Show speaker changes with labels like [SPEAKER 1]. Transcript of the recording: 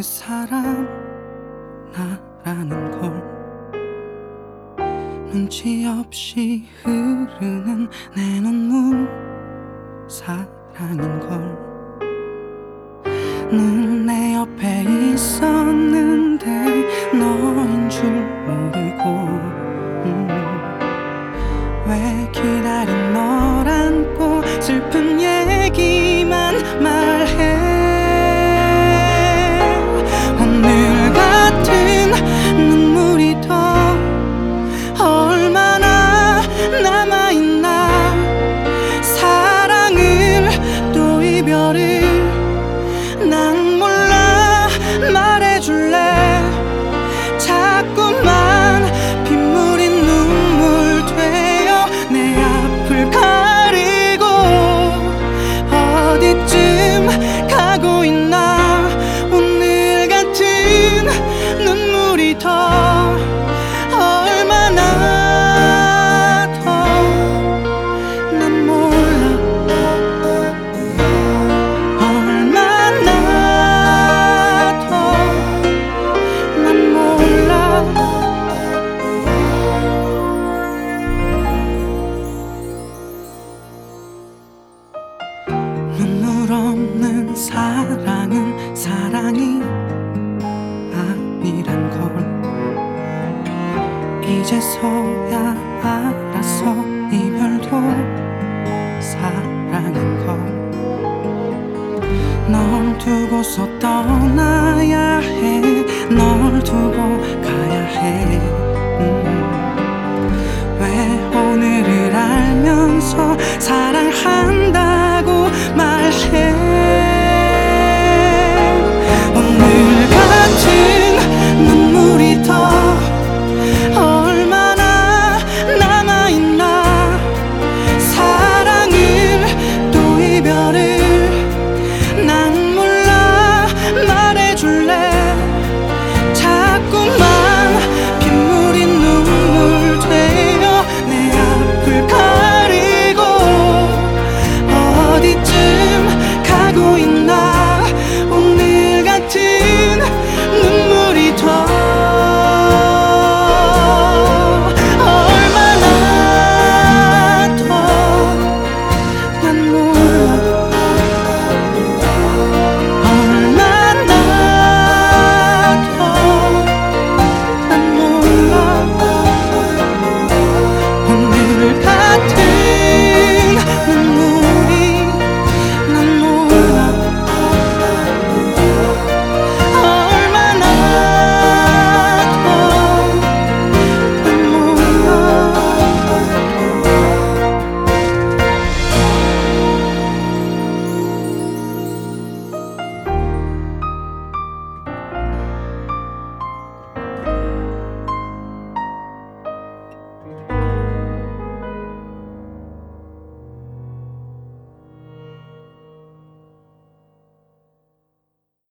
[SPEAKER 1] 그 사람 나라는 걸. 눈치 없이 흐르는 내 눈물 사랑인 걸. 눈내 옆에 있었는데 너인 줄 모르고 음 왜 기다린 사랑은 사랑이 아니란 걸. 이제서야 알았어 이별도 사랑인 걸. 널 두고서 떠나야 해, 널 두고 가